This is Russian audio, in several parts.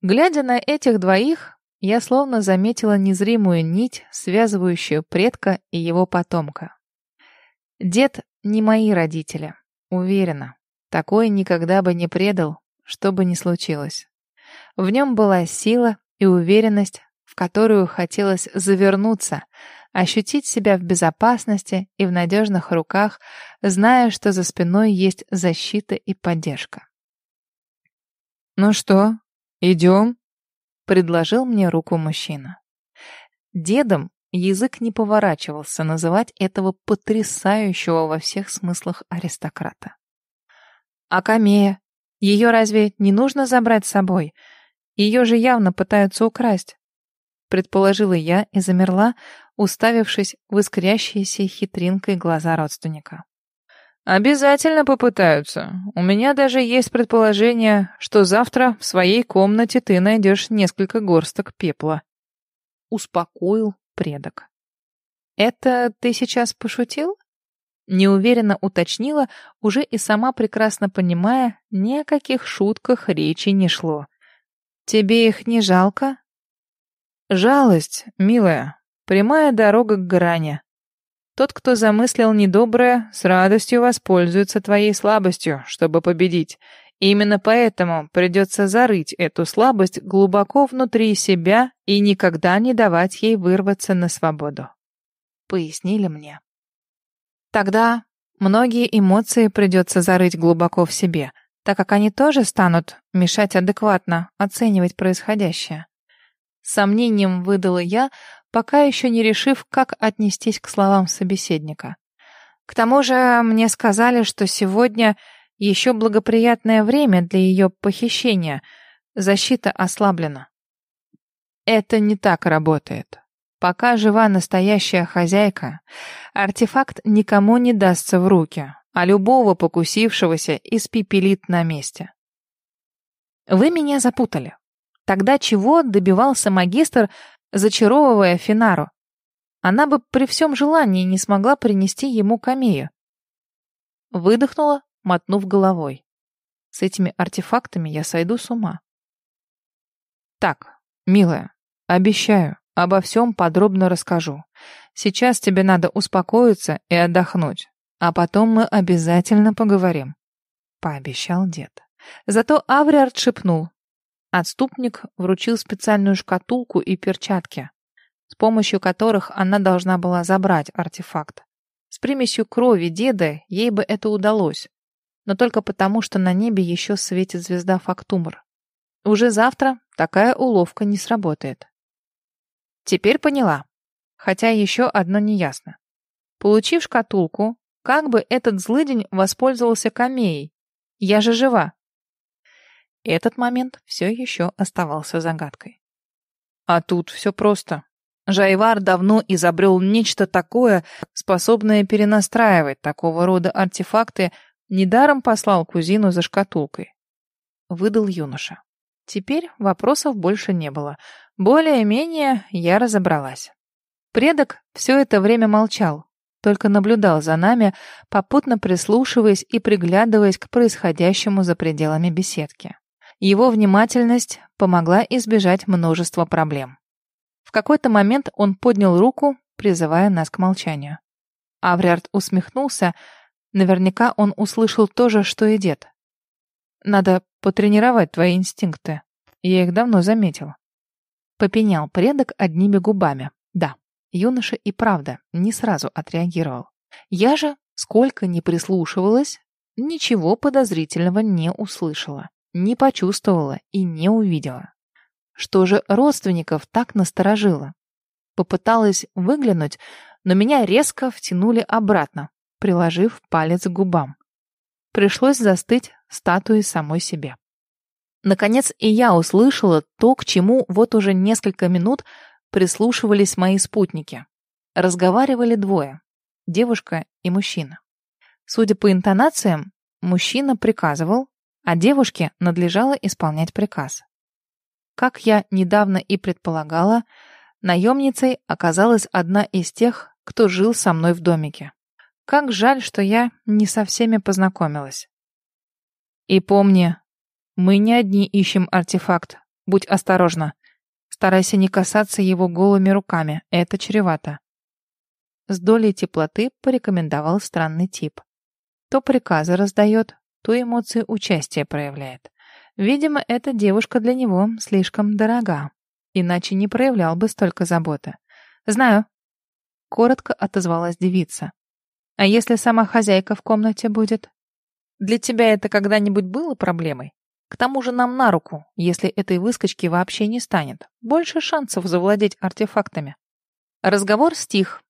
Глядя на этих двоих, я словно заметила незримую нить, связывающую предка и его потомка. Дед не мои родители, уверена. Такой никогда бы не предал, что бы ни случилось. В нем была сила и уверенность, в которую хотелось завернуться, ощутить себя в безопасности и в надежных руках, зная, что за спиной есть защита и поддержка. «Ну что, идем?» — предложил мне руку мужчина. Дедом язык не поворачивался называть этого потрясающего во всех смыслах аристократа. «А Камея? Ее разве не нужно забрать с собой? Ее же явно пытаются украсть предположила я и замерла, уставившись в искрящиеся хитринкой глаза родственника. «Обязательно попытаются. У меня даже есть предположение, что завтра в своей комнате ты найдешь несколько горсток пепла». Успокоил предок. «Это ты сейчас пошутил?» Неуверенно уточнила, уже и сама прекрасно понимая, ни о каких шутках речи не шло. «Тебе их не жалко?» Жалость, милая, прямая дорога к грани. Тот, кто замыслил недоброе, с радостью воспользуется твоей слабостью, чтобы победить. И именно поэтому придется зарыть эту слабость глубоко внутри себя и никогда не давать ей вырваться на свободу. Пояснили мне. Тогда многие эмоции придется зарыть глубоко в себе, так как они тоже станут мешать адекватно оценивать происходящее сомнением выдала я, пока еще не решив, как отнестись к словам собеседника. К тому же мне сказали, что сегодня еще благоприятное время для ее похищения. Защита ослаблена. Это не так работает. Пока жива настоящая хозяйка, артефакт никому не дастся в руки, а любого покусившегося испепелит на месте. Вы меня запутали. Тогда чего добивался магистр, зачаровывая Финару? Она бы при всем желании не смогла принести ему камею. Выдохнула, мотнув головой. С этими артефактами я сойду с ума. Так, милая, обещаю, обо всем подробно расскажу. Сейчас тебе надо успокоиться и отдохнуть, а потом мы обязательно поговорим. Пообещал дед. Зато Авриард шепнул. Отступник вручил специальную шкатулку и перчатки, с помощью которых она должна была забрать артефакт. С примесью крови деда ей бы это удалось, но только потому, что на небе еще светит звезда Фактумр. Уже завтра такая уловка не сработает. Теперь поняла, хотя еще одно неясно. Получив шкатулку, как бы этот злыдень воспользовался камеей? Я же жива. Этот момент все еще оставался загадкой. А тут все просто. Жайвар давно изобрел нечто такое, способное перенастраивать такого рода артефакты, недаром послал кузину за шкатулкой. Выдал юноша. Теперь вопросов больше не было. Более-менее я разобралась. Предок все это время молчал, только наблюдал за нами, попутно прислушиваясь и приглядываясь к происходящему за пределами беседки. Его внимательность помогла избежать множества проблем. В какой-то момент он поднял руку, призывая нас к молчанию. Авриард усмехнулся. Наверняка он услышал то же, что и дед. «Надо потренировать твои инстинкты. Я их давно заметил». Попенял предок одними губами. Да, юноша и правда не сразу отреагировал. Я же, сколько ни прислушивалась, ничего подозрительного не услышала не почувствовала и не увидела. Что же родственников так насторожило? Попыталась выглянуть, но меня резко втянули обратно, приложив палец к губам. Пришлось застыть статуей самой себе. Наконец и я услышала то, к чему вот уже несколько минут прислушивались мои спутники. Разговаривали двое — девушка и мужчина. Судя по интонациям, мужчина приказывал, а девушке надлежало исполнять приказ. Как я недавно и предполагала, наемницей оказалась одна из тех, кто жил со мной в домике. Как жаль, что я не со всеми познакомилась. И помни, мы не одни ищем артефакт. Будь осторожна. Старайся не касаться его голыми руками, это чревато. С долей теплоты порекомендовал странный тип. То приказы раздает, то эмоции участия проявляет. Видимо, эта девушка для него слишком дорога, иначе не проявлял бы столько заботы. «Знаю», — коротко отозвалась девица. «А если сама хозяйка в комнате будет?» «Для тебя это когда-нибудь было проблемой? К тому же нам на руку, если этой выскочки вообще не станет. Больше шансов завладеть артефактами». Разговор стих.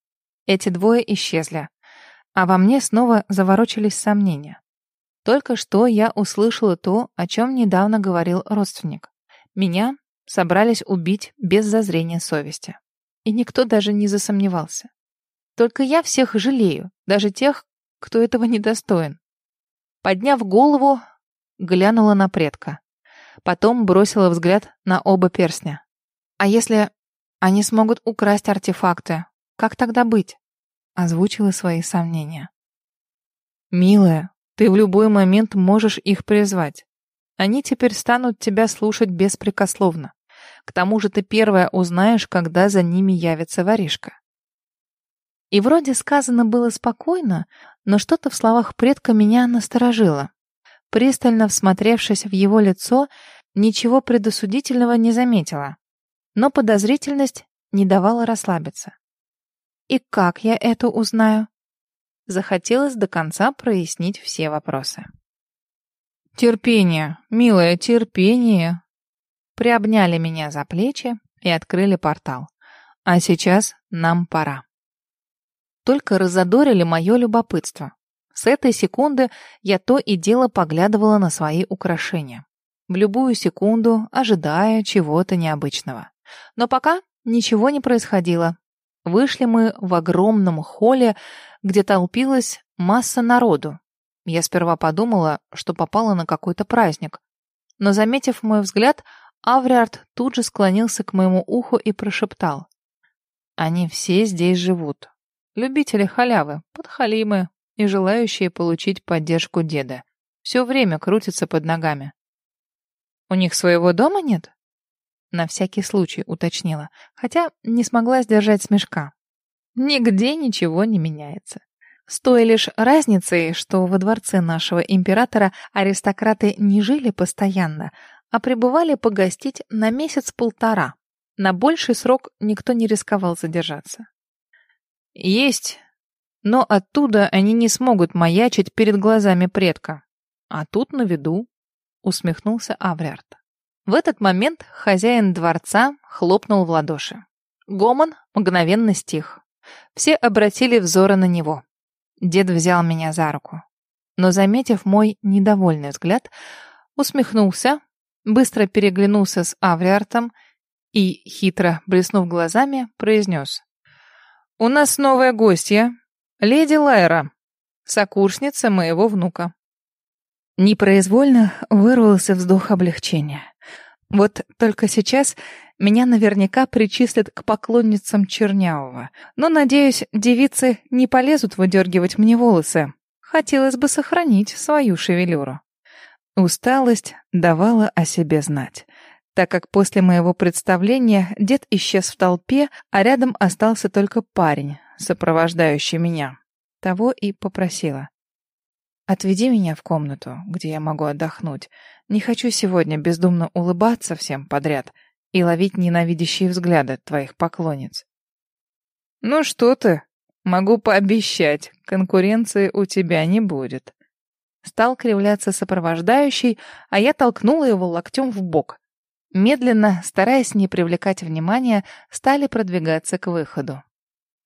Эти двое исчезли. А во мне снова заворочились сомнения. Только что я услышала то, о чем недавно говорил родственник. Меня собрались убить без зазрения совести. И никто даже не засомневался. Только я всех жалею, даже тех, кто этого недостоин. Подняв голову, глянула на предка. Потом бросила взгляд на оба перстня. А если они смогут украсть артефакты, как тогда быть? Озвучила свои сомнения. Милая, ты в любой момент можешь их призвать. Они теперь станут тебя слушать беспрекословно. К тому же ты первая узнаешь, когда за ними явится воришка. И вроде сказано было спокойно, но что-то в словах предка меня насторожило. Пристально всмотревшись в его лицо, ничего предосудительного не заметила. Но подозрительность не давала расслабиться. И как я это узнаю? Захотелось до конца прояснить все вопросы. «Терпение, милое, терпение!» Приобняли меня за плечи и открыли портал. А сейчас нам пора. Только разодорили мое любопытство. С этой секунды я то и дело поглядывала на свои украшения. В любую секунду, ожидая чего-то необычного. Но пока ничего не происходило. Вышли мы в огромном холле, где толпилась масса народу. Я сперва подумала, что попала на какой-то праздник. Но, заметив мой взгляд, Авриард тут же склонился к моему уху и прошептал. «Они все здесь живут. Любители халявы, подхалимы и желающие получить поддержку деда. Все время крутятся под ногами». «У них своего дома нет?» На всякий случай уточнила, хотя не смогла сдержать смешка. Нигде ничего не меняется. С той лишь разницей, что во дворце нашего императора аристократы не жили постоянно, а пребывали погостить на месяц-полтора. На больший срок никто не рисковал задержаться. Есть, но оттуда они не смогут маячить перед глазами предка. А тут на виду, усмехнулся Авриард. В этот момент хозяин дворца хлопнул в ладоши. Гомон мгновенно стих. Все обратили взоры на него. Дед взял меня за руку. Но, заметив мой недовольный взгляд, усмехнулся, быстро переглянулся с Авриартом и, хитро блеснув глазами, произнес. «У нас новая гостья, леди Лайра, сокурсница моего внука». Непроизвольно вырвался вздох облегчения. Вот только сейчас меня наверняка причислят к поклонницам Чернявого. Но, надеюсь, девицы не полезут выдергивать мне волосы. Хотелось бы сохранить свою шевелюру. Усталость давала о себе знать, так как после моего представления дед исчез в толпе, а рядом остался только парень, сопровождающий меня. Того и попросила. «Отведи меня в комнату, где я могу отдохнуть. Не хочу сегодня бездумно улыбаться всем подряд и ловить ненавидящие взгляды твоих поклонниц. Ну что ты, могу пообещать, конкуренции у тебя не будет. Стал кривляться сопровождающий, а я толкнула его локтем в бок. Медленно, стараясь не привлекать внимания, стали продвигаться к выходу.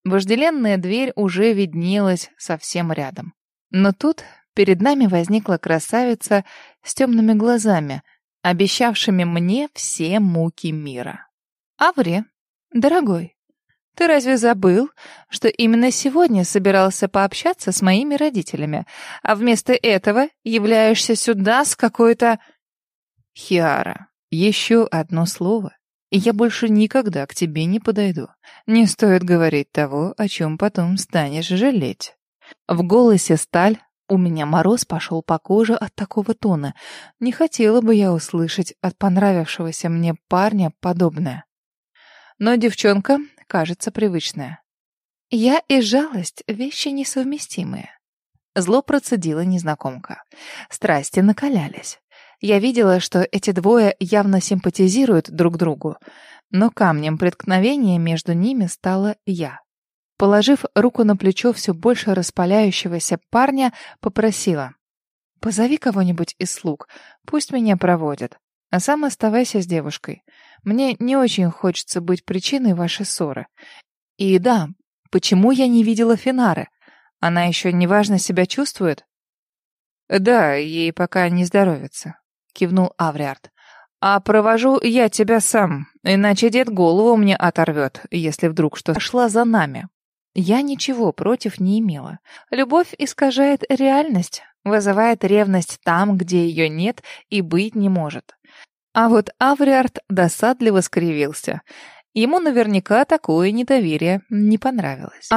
Вожделенная дверь уже виднелась совсем рядом. Но тут перед нами возникла красавица с темными глазами, обещавшими мне все муки мира. Авре, дорогой, ты разве забыл, что именно сегодня собирался пообщаться с моими родителями, а вместо этого являешься сюда с какой-то... Хиара, еще одно слово, и я больше никогда к тебе не подойду. Не стоит говорить того, о чем потом станешь жалеть. В голосе сталь, У меня мороз пошел по коже от такого тона. Не хотела бы я услышать от понравившегося мне парня подобное. Но девчонка, кажется, привычная. Я и жалость — вещи несовместимые. Зло процедила незнакомка. Страсти накалялись. Я видела, что эти двое явно симпатизируют друг другу, но камнем преткновения между ними стала я. Положив руку на плечо все больше распаляющегося парня, попросила. «Позови кого-нибудь из слуг, пусть меня проводят, а сам оставайся с девушкой. Мне не очень хочется быть причиной вашей ссоры. И да, почему я не видела Финары? Она еще неважно себя чувствует?» «Да, ей пока не здоровится», — кивнул Авриард. «А провожу я тебя сам, иначе дед голову мне оторвет, если вдруг что шла за нами». Я ничего против не имела. Любовь искажает реальность, вызывает ревность там, где ее нет и быть не может. А вот Авриард досадливо скривился. Ему наверняка такое недоверие не понравилось.